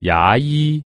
牙医。